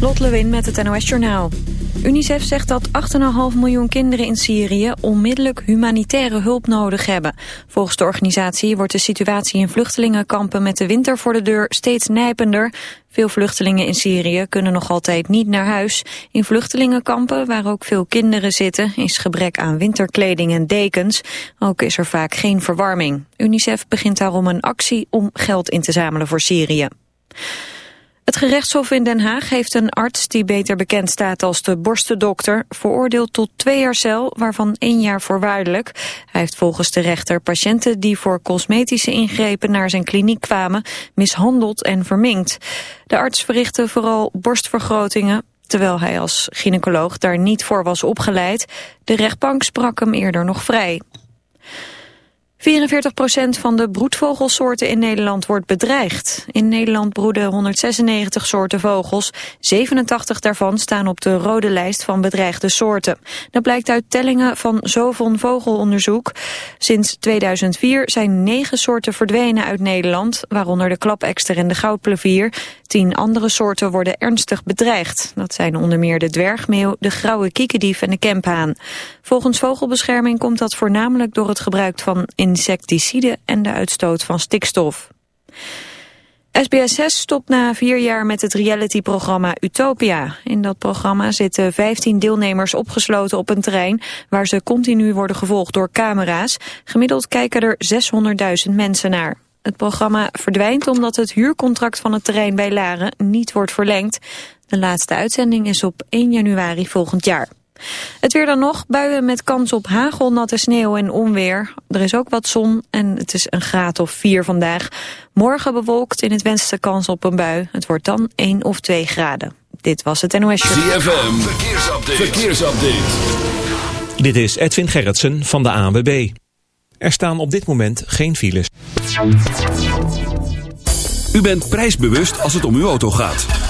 Lot Lewin met het NOS Journaal. UNICEF zegt dat 8,5 miljoen kinderen in Syrië onmiddellijk humanitaire hulp nodig hebben. Volgens de organisatie wordt de situatie in vluchtelingenkampen met de winter voor de deur steeds nijpender. Veel vluchtelingen in Syrië kunnen nog altijd niet naar huis. In vluchtelingenkampen, waar ook veel kinderen zitten, is gebrek aan winterkleding en dekens. Ook is er vaak geen verwarming. UNICEF begint daarom een actie om geld in te zamelen voor Syrië. Het gerechtshof in Den Haag heeft een arts die beter bekend staat als de borstendokter veroordeeld tot twee jaar cel, waarvan één jaar voorwaardelijk. Hij heeft volgens de rechter patiënten die voor cosmetische ingrepen naar zijn kliniek kwamen mishandeld en verminkt. De arts verrichtte vooral borstvergrotingen, terwijl hij als gynaecoloog daar niet voor was opgeleid. De rechtbank sprak hem eerder nog vrij. 44% van de broedvogelsoorten in Nederland wordt bedreigd. In Nederland broeden 196 soorten vogels. 87 daarvan staan op de rode lijst van bedreigde soorten. Dat blijkt uit tellingen van Zovon Vogelonderzoek. Sinds 2004 zijn negen soorten verdwenen uit Nederland, waaronder de klapekster en de goudplevier. Tien andere soorten worden ernstig bedreigd. Dat zijn onder meer de dwergmeeuw, de grauwe kiekendief en de kemphaan. Volgens Vogelbescherming komt dat voornamelijk door het gebruik van insecticiden en de uitstoot van stikstof. SBS6 stopt na vier jaar met het realityprogramma Utopia. In dat programma zitten 15 deelnemers opgesloten op een terrein... waar ze continu worden gevolgd door camera's. Gemiddeld kijken er 600.000 mensen naar. Het programma verdwijnt omdat het huurcontract van het terrein bij Laren niet wordt verlengd. De laatste uitzending is op 1 januari volgend jaar. Het weer dan nog, buien met kans op hagel, natte sneeuw en onweer. Er is ook wat zon en het is een graad of 4 vandaag. Morgen bewolkt, in het westen kans op een bui. Het wordt dan 1 of 2 graden. Dit was het NOS Show. ZFM, verkeersupdate. verkeersupdate. Dit is Edwin Gerritsen van de ANWB. Er staan op dit moment geen files. U bent prijsbewust als het om uw auto gaat.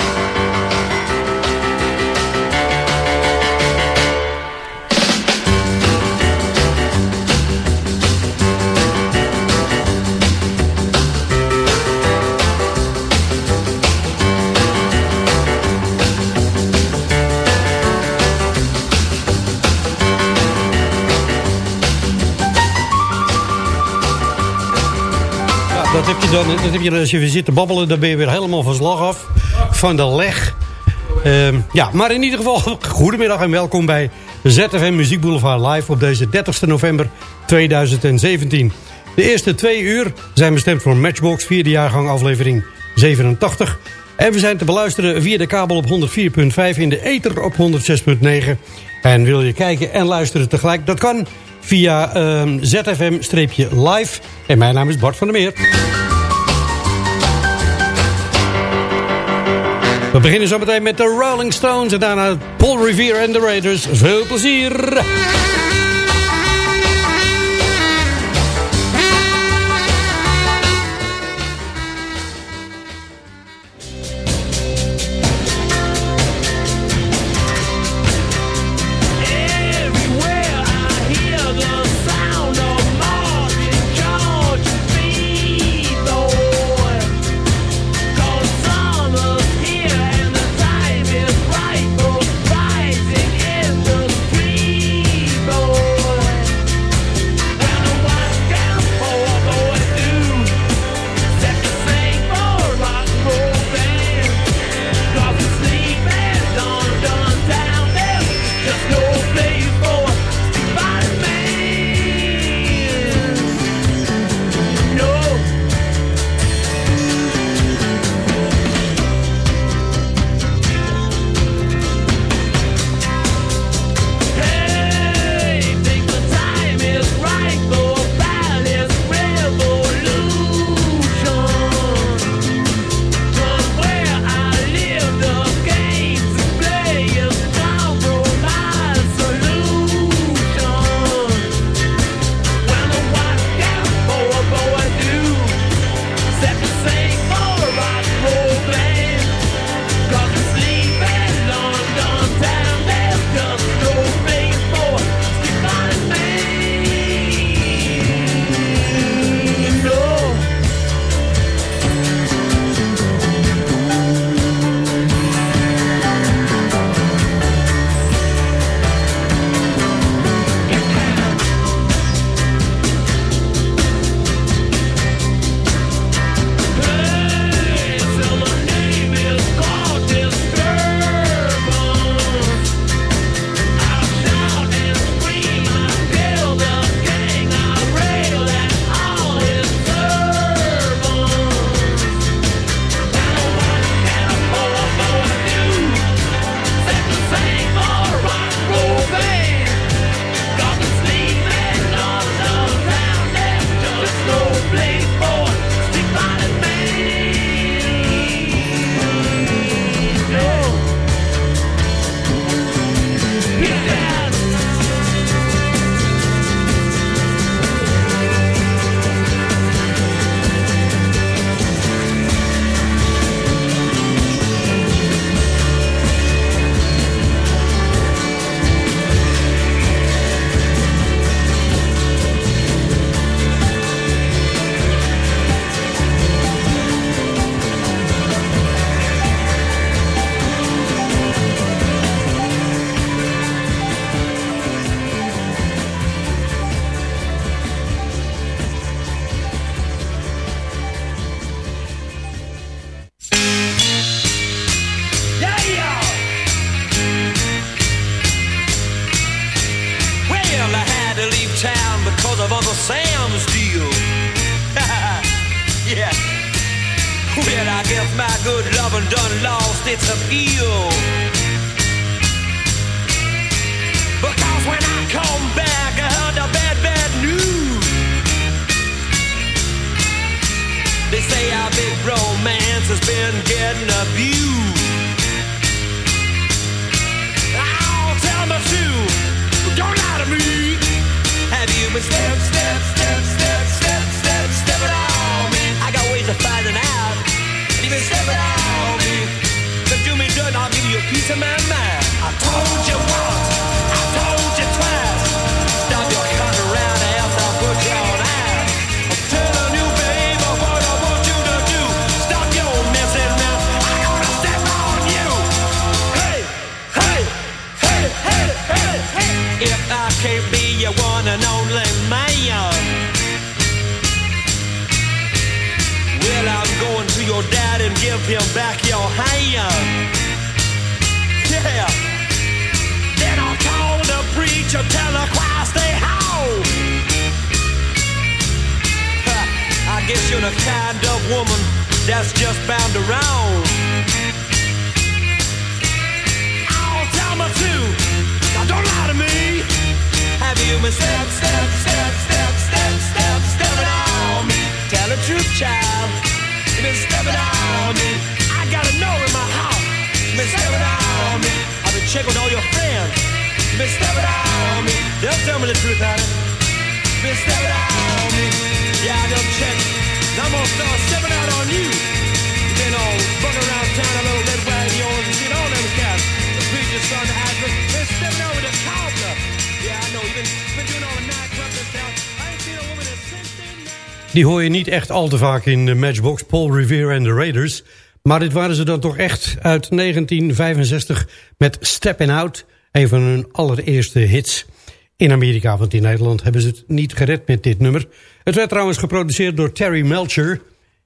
Dat heb je dan, dat heb je, als je weer zit te babbelen, dan ben je weer helemaal van slag af. Van de leg. Ehm, ja, maar in ieder geval, goedemiddag en welkom bij ZFM Muziek Boulevard Live op deze 30 november 2017. De eerste twee uur zijn bestemd voor Matchbox, vierde jaargang aflevering 87. En we zijn te beluisteren via de kabel op 104.5 in de ether op 106.9. En wil je kijken en luisteren tegelijk, dat kan via ehm, ZFM-live. En mijn naam is Bart van der Meer. We beginnen zo meteen met de Rolling Stones en daarna Paul Revere en de Raiders. Veel plezier! Lost its appeal. Because when I come back, I heard the bad, bad news. They say our big romance has been getting abused. Oh, tell me true, don't lie to me. Have you been step, piece of my mind. I told you once, I told you twice. Stop your around, I'll baby, what I want you to do. Stop your. I'm gonna step on you. Hey, hey, hey, hey, hey, hey. If I can't be your one and only man, well, I'm to your dad and give him back your hand. Preacher, tell the choir stay home. I guess you're the kind of woman that's just bound around. Oh, tell me too. Now don't lie to me. Have you been step, step, step, step, step, step, stepping on me? Tell the truth, child. You been stepping on me. I got to know in my heart. You been stepping on me. I've been checking all your Die hoor je niet echt al te vaak in de Matchbox, Paul Revere en de Raiders. Maar dit waren ze dan toch echt uit 1965 met Steppin' Out. Een van hun allereerste hits in Amerika. Want in Nederland hebben ze het niet gered met dit nummer. Het werd trouwens geproduceerd door Terry Melcher.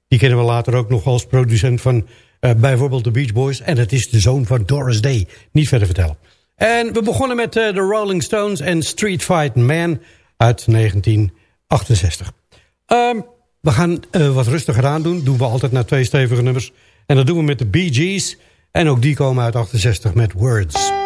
Die kennen we later ook nog als producent van eh, bijvoorbeeld de Beach Boys. En het is de zoon van Doris Day. Niet verder vertellen. En we begonnen met eh, de Rolling Stones en Street Fight Man uit 1968. Ehm, we gaan eh, wat rustiger aan doen. Doen we altijd na twee stevige nummers. En dat doen we met de Bee Gees. En ook die komen uit 68 met Words.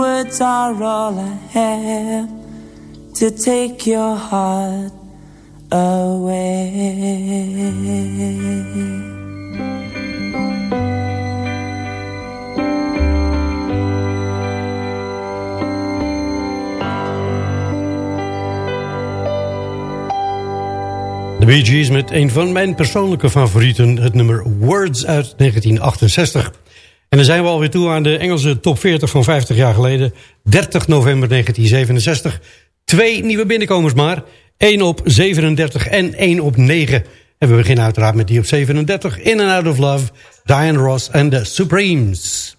words are all I have to take your heart away. De Bee Gees met een van mijn persoonlijke favorieten, het nummer Words uit 1968. En dan zijn we alweer toe aan de Engelse top 40 van 50 jaar geleden. 30 november 1967. Twee nieuwe binnenkomers maar. 1 op 37 en 1 op 9. En we beginnen uiteraard met die op 37. In and Out of Love, Diane Ross en The Supremes.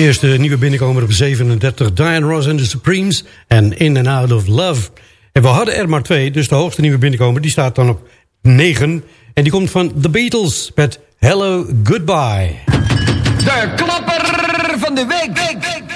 Eerste nieuwe binnenkomer op 37, Diane Ross en The Supremes en In and Out of Love. En we hadden er maar twee, dus de hoogste nieuwe binnenkomer die staat dan op 9. En die komt van The Beatles met Hello Goodbye. De klapper van de week. You say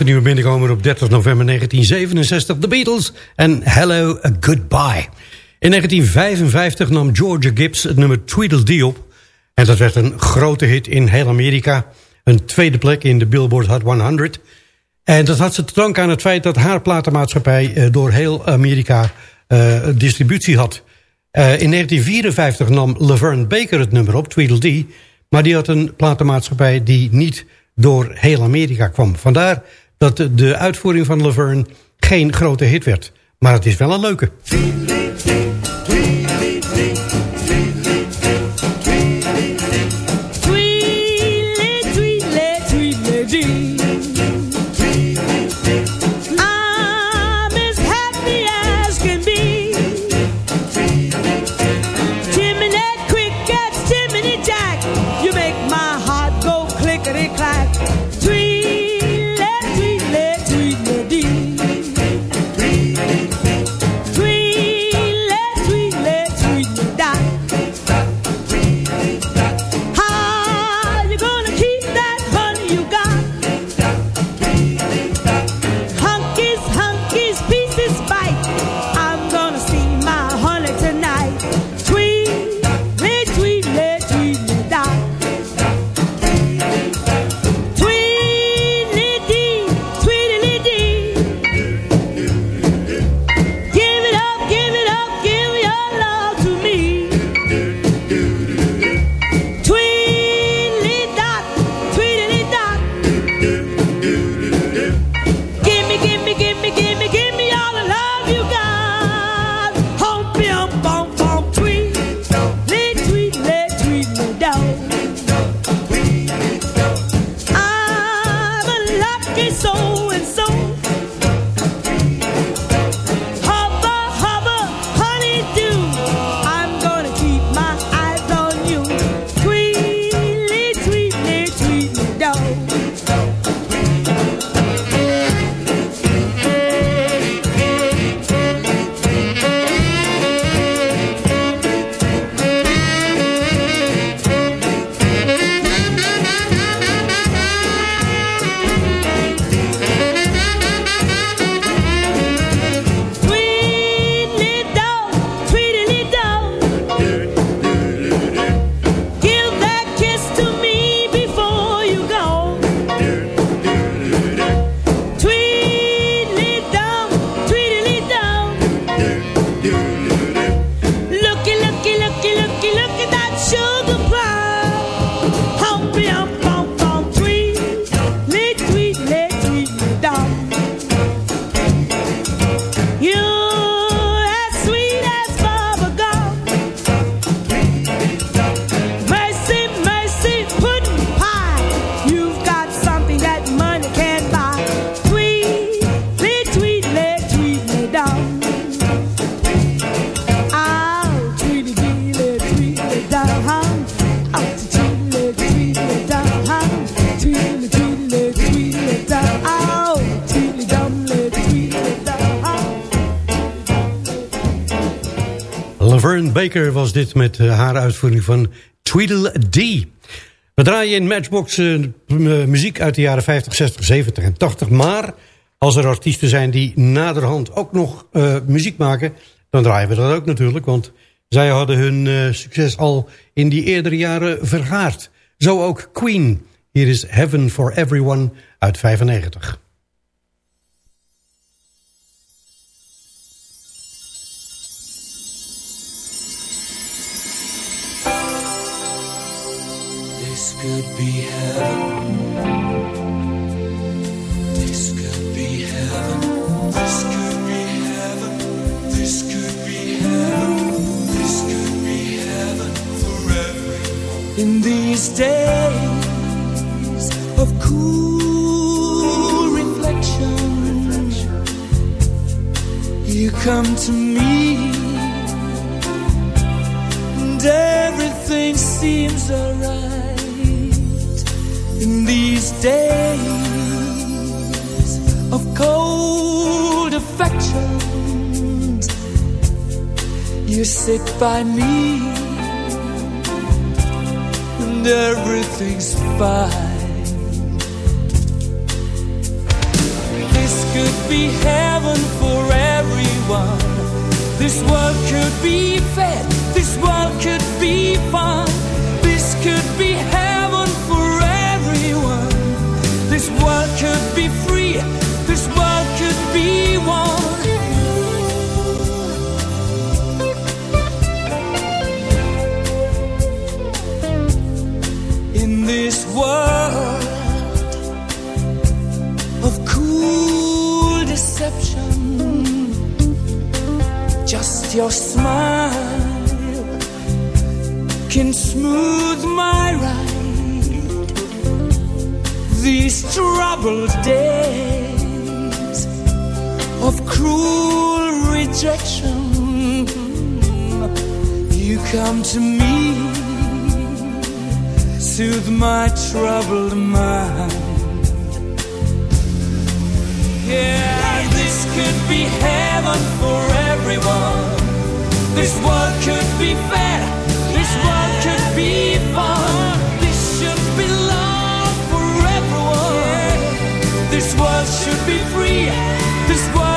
hoogste nieuwe binnenkomer op 30 november 1967. The Beatles en Hello a Goodbye. In 1955 nam Georgia Gibbs het nummer Tweedledee op. En dat werd een grote hit in heel Amerika. Een tweede plek in de Billboard Hot 100. En dat had ze te danken aan het feit dat haar platenmaatschappij... eh, door heel Amerika eh, distributie had. Eh, in 1954 nam Laverne Baker het nummer op, Tweedledee... maar die had een platenmaatschappij die niet door heel Amerika kwam. Vandaar dat de- uitvoering van Laverne geen grote hit werd. Maar het is wel een leuke. Dit met eh, haar uitvoering van Tweedledee. We draaien in Matchbox eh, m- muziek uit de jaren 50, 60, 70 en 80. Maar als er artiesten zijn die naderhand ook nog eh, muziek maken... dan draaien we dat ook natuurlijk. Want zij hadden hun eh, succes al in die eerdere jaren vergaard. Zo ook Queen. Hier is Heaven for Everyone uit 95. Could be heaven. This could be heaven. This could be heaven. This could be heaven. This could be heaven for everyone. In these days of cool reflection, you come to me and everything seems alright days of cold affection. You sit by me and everything's fine. This could be heaven for everyone. This world could be fed. This world could be fun. World could be free. This world could be one. In this world of cool deception, just your smile can smooth my ride. These troubled days of cruel rejection, you come to me, soothe my troubled mind. Yeah, this could be heaven for everyone. This world could be fair. Should be free. This world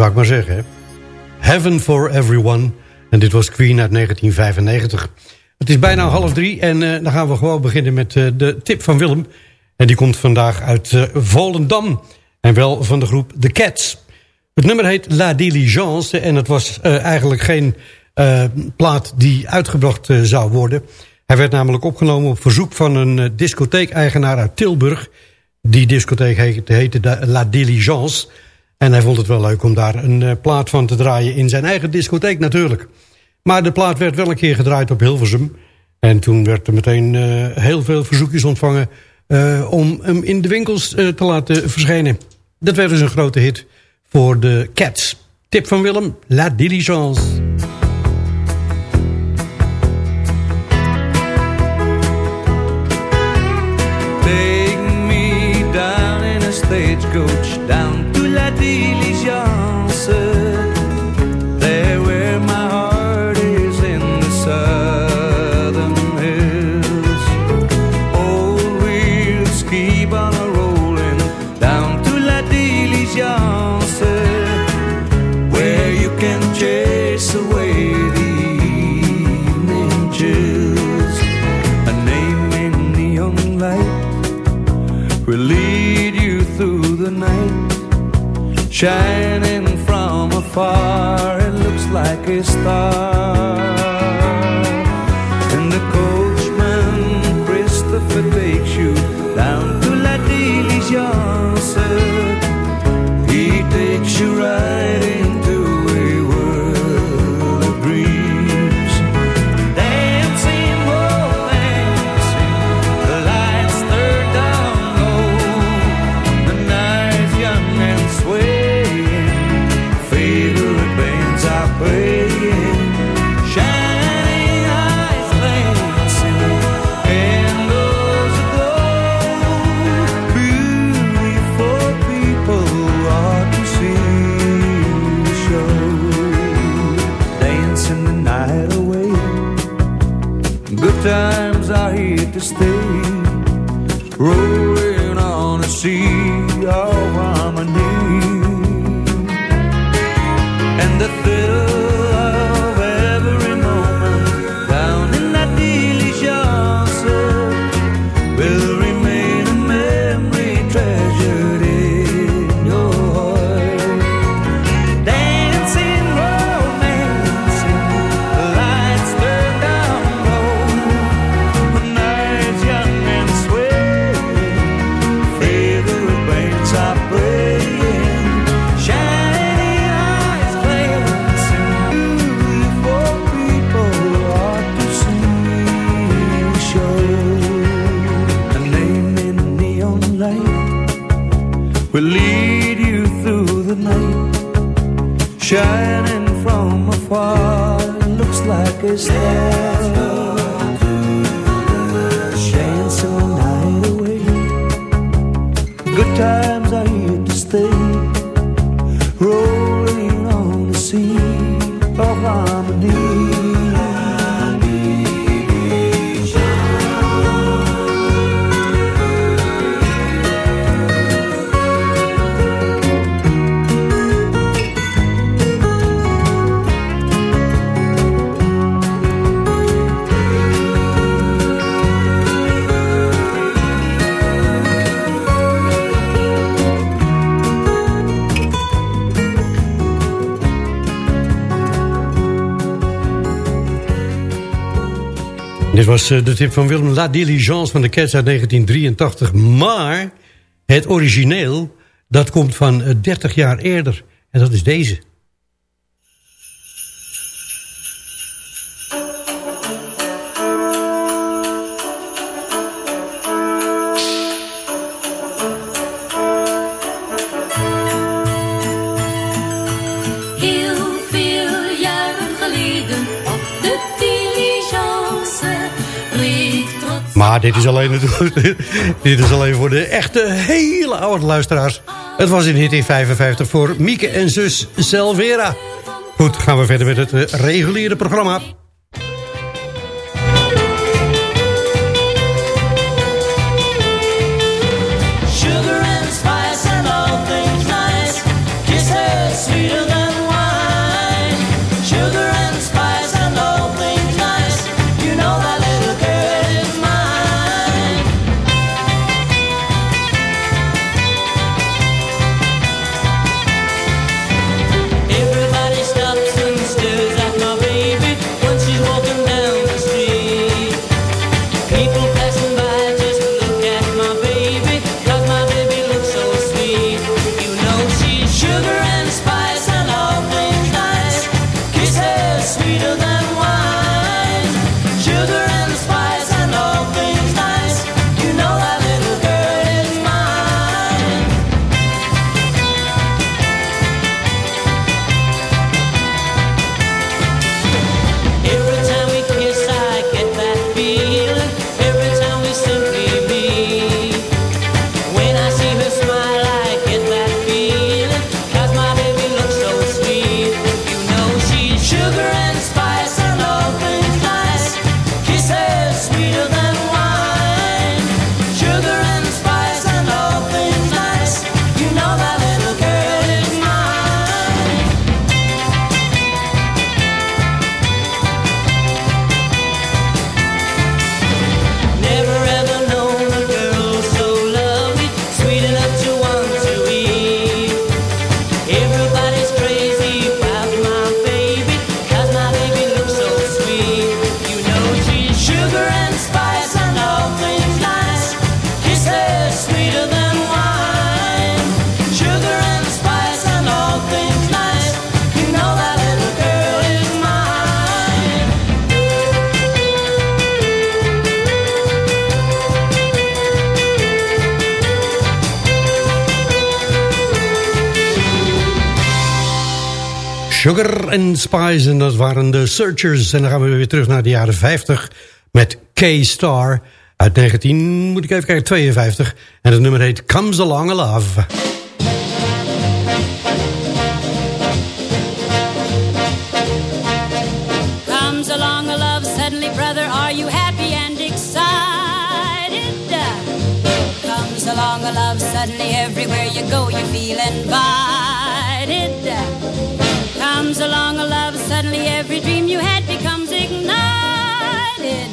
wou ik maar zeggen. Heaven for Everyone. En dit was Queen uit 1995. Het is bijna half drie en eh, dan gaan we gewoon beginnen met eh, de tip van Willem. En die komt vandaag uit eh, Volendam. En wel van de groep The Cats. Het nummer heet La Diligence. En het was eigenlijk geen plaat die uitgebracht zou worden. Hij werd namelijk opgenomen op verzoek van een discotheek-eigenaar uit Tilburg. Die discotheek heette, heette La Diligence. En hij vond het wel leuk om daar een eh, plaat van te draaien in zijn eigen discotheek natuurlijk. Maar de plaat werd wel een keer gedraaid op Hilversum. En toen werd er meteen eh, heel veel verzoekjes ontvangen... eh, om hem in de winkels te laten verschijnen. Dat werd dus een grote hit voor de Cats. Tip van Willem, La Diligence. Take me down in a stagecoach shining from afar. It looks like a star. will lead you through the night, shining from afar. Looks like a star. dancing all night away. Good times are here to stay. dit was eh, de tip van Willem La Diligence van de Cats uit 1983. Maar het origineel, dat komt van eh, 30 jaar eerder. En dat is deze. Maar dit is alleen, dit is alleen voor de echte hele oude luisteraars. Het was in hit 55 voor Mieke en zus Zelvera. Goed, gaan we verder met het eh, reguliere programma. Sugar and Spice en dat waren de Searchers. En dan gaan we weer terug naar de jaren 50 met K-Star uit 19, moet ik even kijken, 52. En het nummer heet Comes Along a Love. Comes along a love suddenly, brother. Are you happy and excited? Comes along a love suddenly, everywhere you go, you feel invited. Comes along a love suddenly, every dream you had becomes ignited.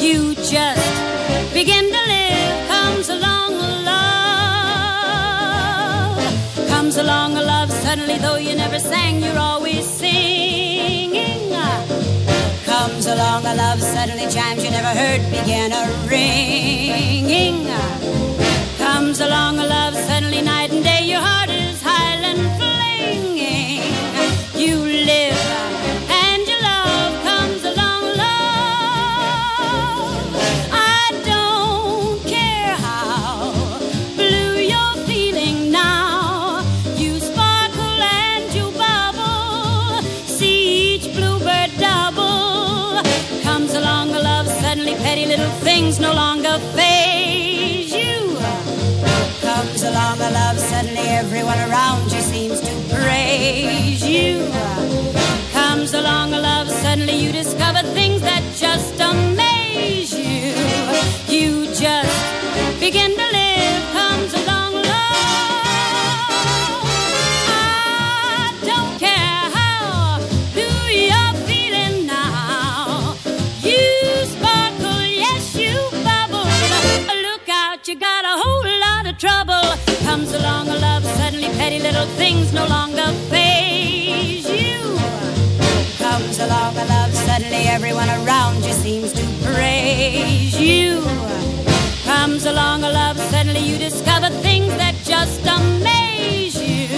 You just begin to live. Comes along a love. Comes along a love suddenly, though you never sang, you're always singing. Comes along a love suddenly, chimes you never heard begin a ringing. Comes along a love suddenly, night and day, your heart A love suddenly, everyone around you seems to praise you. Comes along a love suddenly, you discover things that just amaze you. You just begin to live. Little things no longer phase you. Comes along a love suddenly, everyone around you seems to praise you. Comes along a love suddenly, you discover things that just amaze you.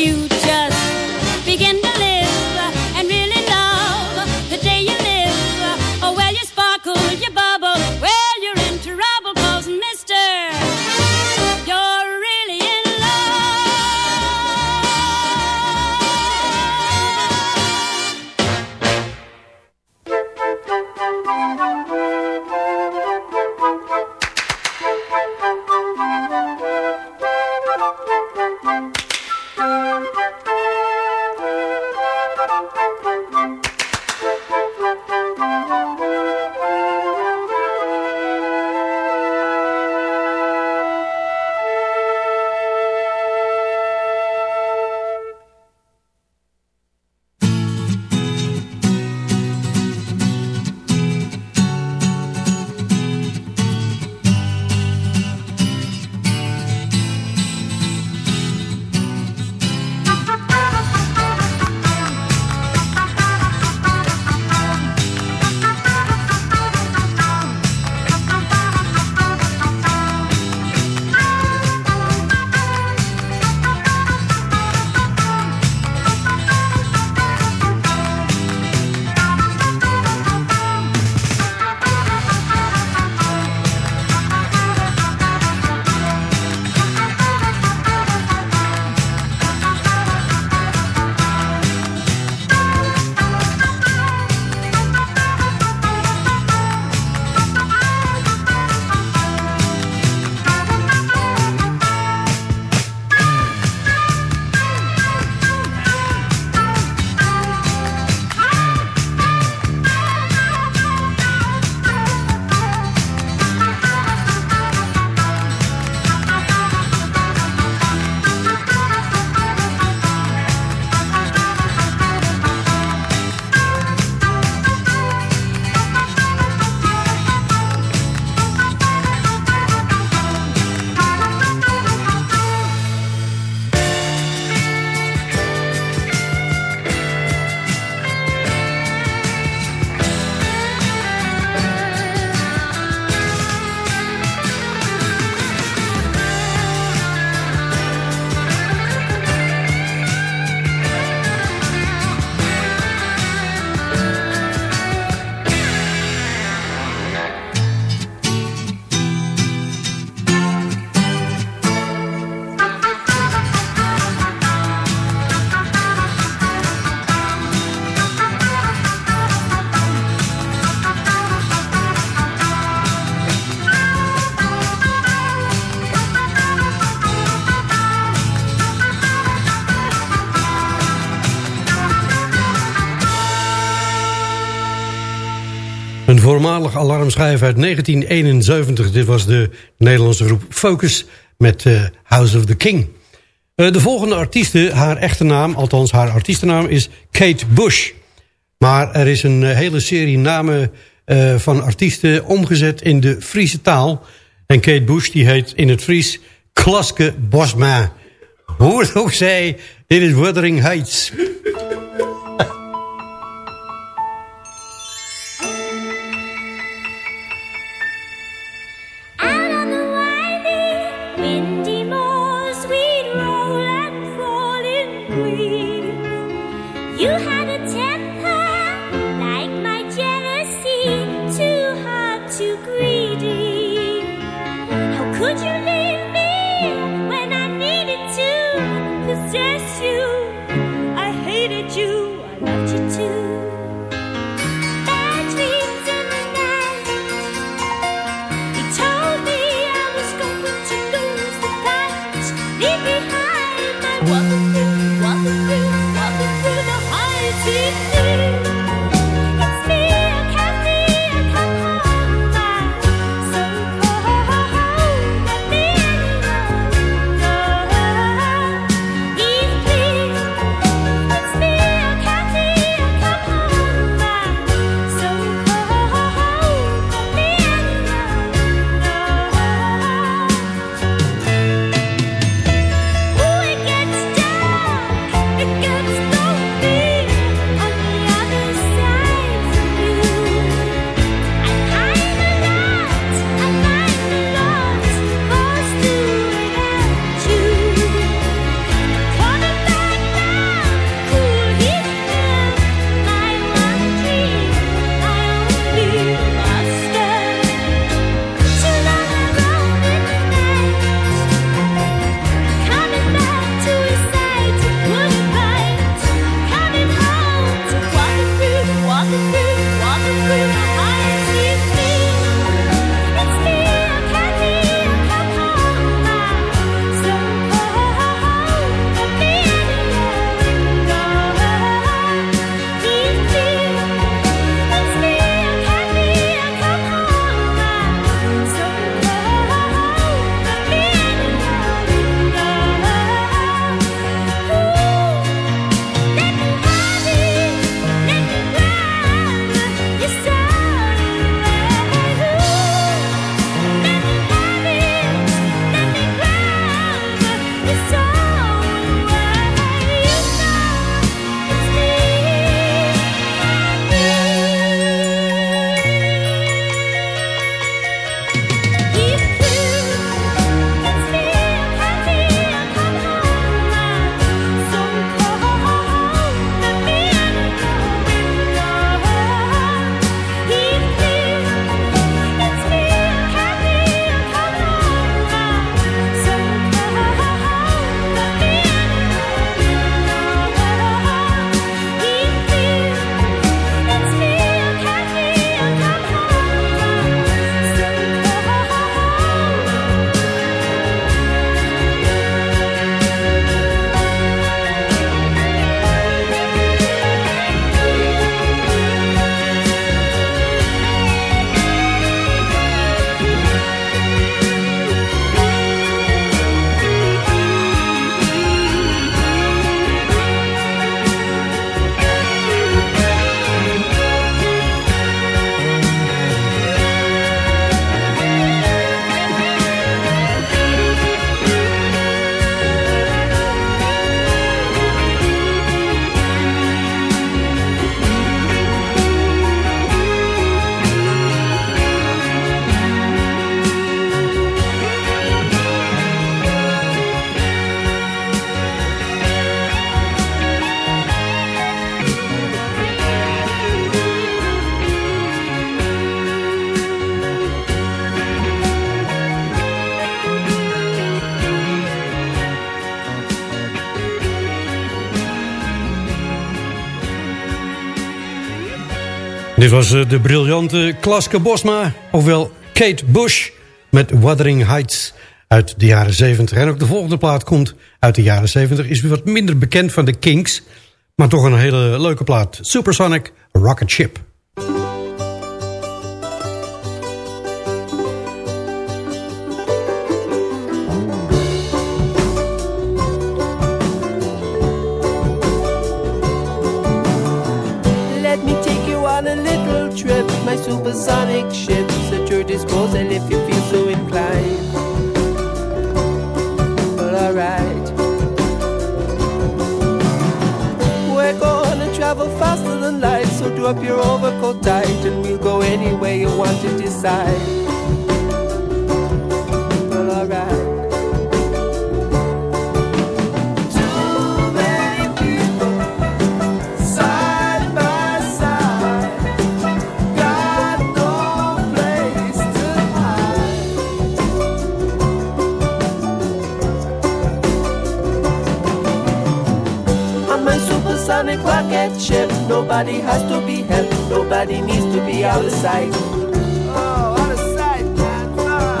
You voormalig alarmschijf uit 1971. Dit was de Nederlandse groep Focus met eh, House of the King. Eh, de volgende artieste, haar echte naam, althans haar artiestennaam is Kate Bush. Maar er is een eh, hele serie namen van artiesten omgezet in de Friese taal. En Kate Bush die heet in het Fries Klaske Bosma. Hoe het ook zij, dit is Wuthering Heights. Was eh, de briljante Klaske Bosma, ofwel Kate Bush... met Wuthering Heights uit de jaren 70. En ook de volgende plaat komt uit de jaren 70. Is weer wat minder bekend van de Kinks... maar toch een hele leuke plaat. Supersonic Rocket Ship. Supersonic rocket ship, nobody has to be helped, nobody needs to be out of sight. Oh, out of sight, man, come.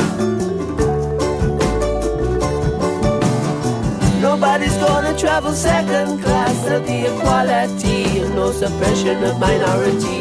Nobody's gonna travel second class to the equality and no suppression of minorities.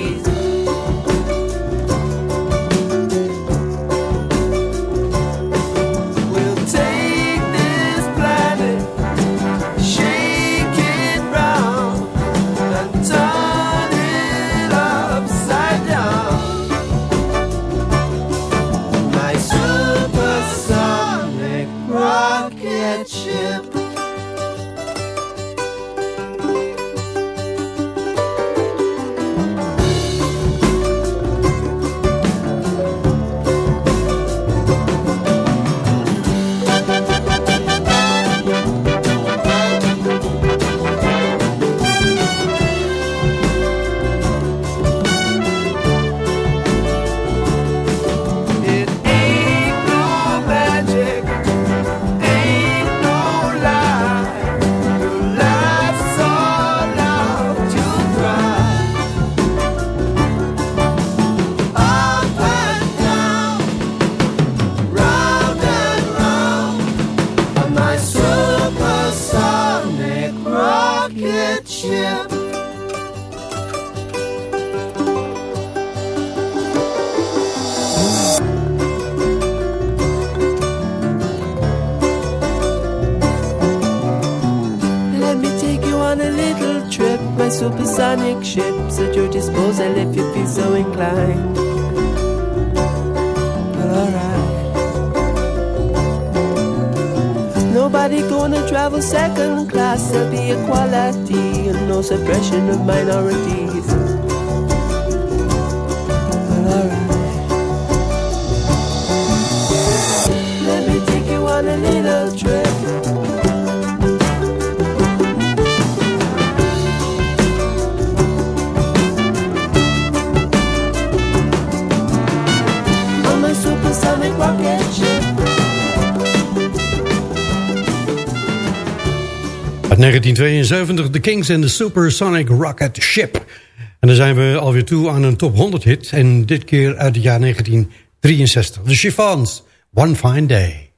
Ship's at your disposal if you feel so inclined. Alright. Nobody gonna travel second class. There'll be equality and no suppression of minorities. Well, alright. Let me take you on a little trip. 1972, The Kings and the Supersonic Rocket Ship. En dan zijn we alweer toe aan een top 100 hit. En dit keer uit het jaar 1963. De Chiffons, One Fine Day.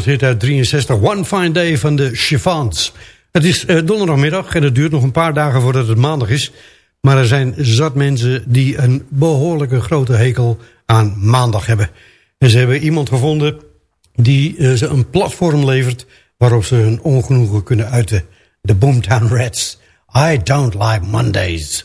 Top 100 hit uit 63. One Fine Day van de Chiffons. Het is eh, donderdagmiddag en het duurt nog een paar dagen voordat het maandag is. Maar er zijn zat mensen die een behoorlijke grote hekel aan maandag hebben. En ze hebben iemand gevonden die eh, ze een platform levert... waarop ze hun ongenoegen kunnen uiten. De Boomtown Rats. I don't like Mondays.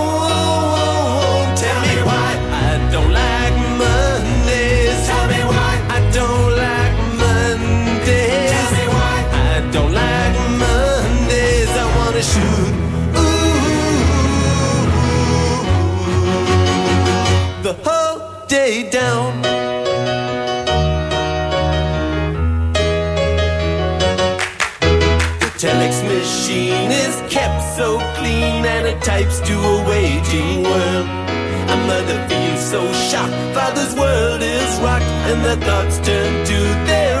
Day down. The telex machine is kept so clean and it types to a waging world. A mother feels so shocked, father's world is rocked, and their thoughts turn to their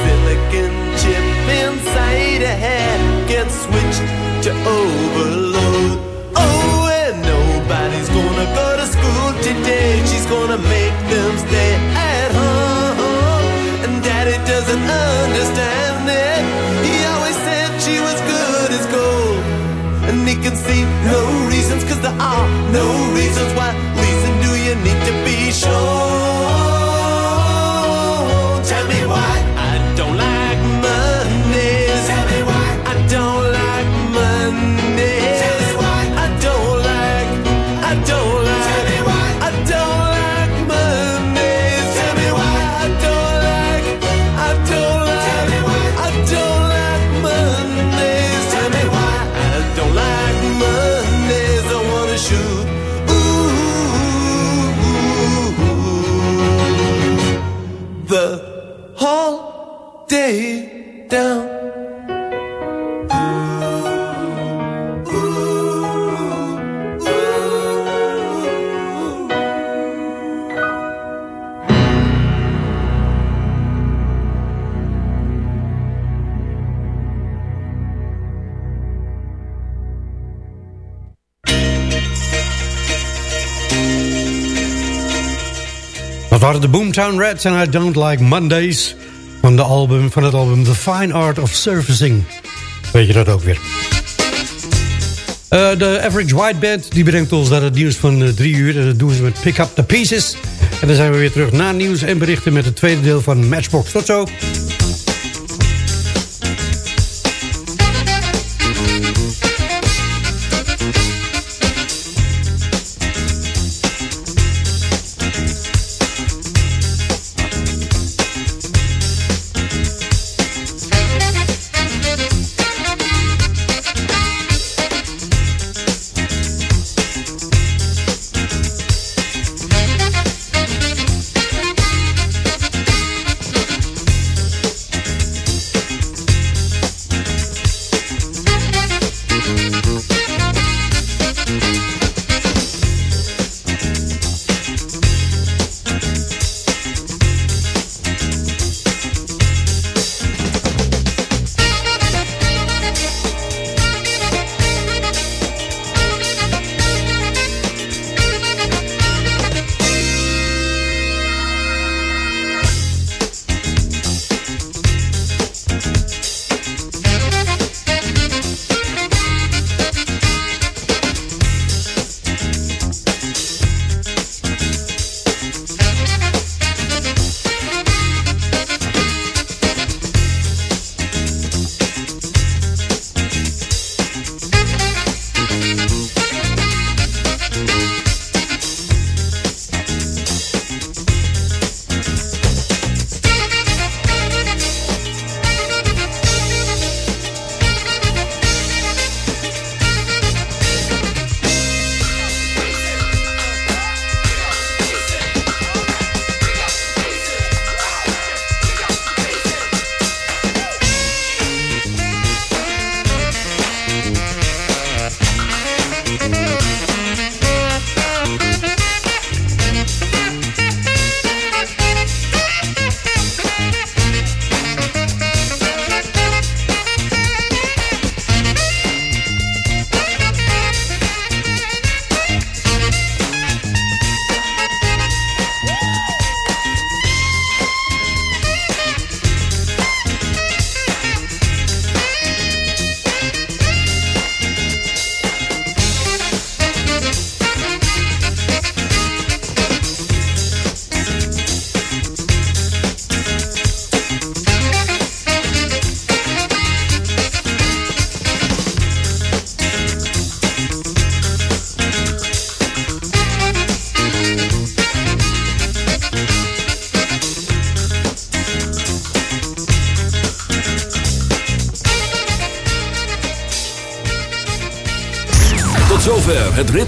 gonna make them stay at home. And daddy doesn't understand it. He always said she was good as gold. And he can see no reasons, cause there are no reasons. why. reason do you need to be sure? Dat waren de Boomtown Rats en I Don't Like Mondays... van, de album, van het album The Fine Art of Surfacing. Weet je dat ook weer. Eh, de Average White Band die brengt ons naar het nieuws van eh, drie uur. En dat doen ze met Pick Up The Pieces. En dan zijn we weer terug naar nieuws en berichten met het tweede deel van Matchbox. Tot zo.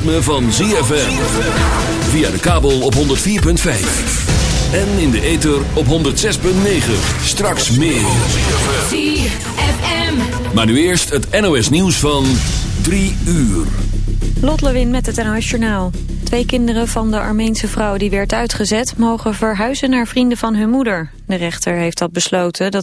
Ritme van ZFM. Via de kabel op 104.5. En in de ether op 106.9. Straks meer. ZFM. Maar nu eerst het NOS nieuws van 3 uur. Lot Lewin met het NOS Journaal. Twee kinderen van de Armeense vrouw die werd uitgezet... mogen verhuizen naar vrienden van hun moeder. De rechter heeft dat besloten. Dat